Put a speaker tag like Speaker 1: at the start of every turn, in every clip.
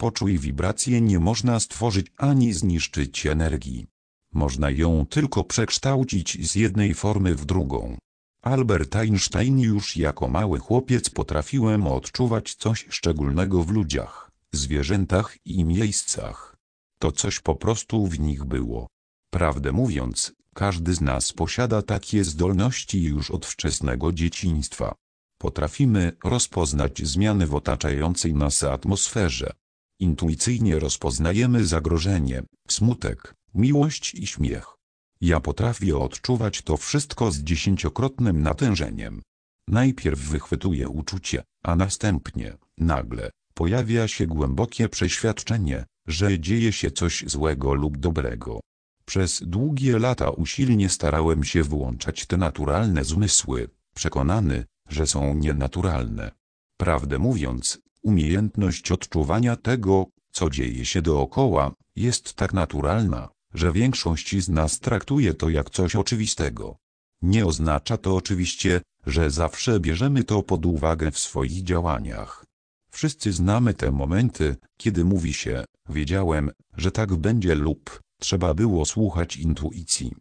Speaker 1: Poczuj wibrację nie można stworzyć ani zniszczyć energii. Można ją tylko przekształcić z jednej formy w drugą. Albert Einstein już jako mały chłopiec potrafiłem odczuwać coś szczególnego w ludziach, zwierzętach i miejscach. To coś po prostu w nich było. Prawdę mówiąc, każdy z nas posiada takie zdolności już od wczesnego dzieciństwa. Potrafimy rozpoznać zmiany w otaczającej nas atmosferze. Intuicyjnie rozpoznajemy zagrożenie, smutek, miłość i śmiech. Ja potrafię odczuwać to wszystko z dziesięciokrotnym natężeniem. Najpierw wychwytuję uczucie, a następnie, nagle, pojawia się głębokie przeświadczenie, że dzieje się coś złego lub dobrego. Przez długie lata usilnie starałem się włączać te naturalne zmysły, przekonany, że są nienaturalne. Prawdę mówiąc, umiejętność odczuwania tego, co dzieje się dookoła, jest tak naturalna, że większość z nas traktuje to jak coś oczywistego. Nie oznacza to oczywiście, że zawsze bierzemy to pod uwagę w swoich działaniach. Wszyscy znamy te momenty, kiedy mówi się, wiedziałem, że tak będzie lub trzeba było słuchać intuicji.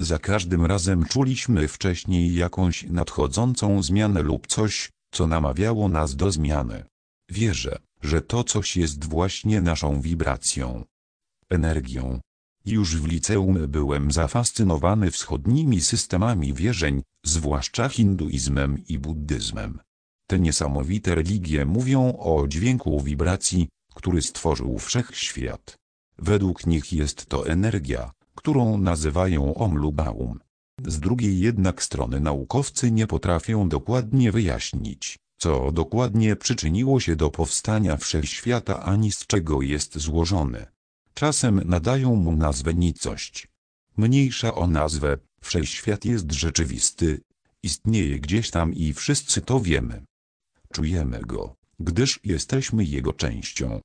Speaker 1: Za każdym razem czuliśmy wcześniej jakąś nadchodzącą zmianę lub coś, co namawiało nas do zmiany. Wierzę, że to coś jest właśnie naszą wibracją, energią. Już w liceum byłem zafascynowany wschodnimi systemami wierzeń, zwłaszcza hinduizmem i buddyzmem. Te niesamowite religie mówią o dźwięku wibracji, który stworzył wszechświat. Według nich jest to energia, którą nazywają Om lub Aum. Z drugiej jednak strony naukowcy nie potrafią dokładnie wyjaśnić, co dokładnie przyczyniło się do powstania wszechświata ani z czego jest złożony. Czasem nadają mu nazwę nicość. Mniejsza o nazwę, wszechświat jest rzeczywisty, istnieje gdzieś tam i wszyscy to wiemy. Czujemy go, gdyż jesteśmy jego częścią.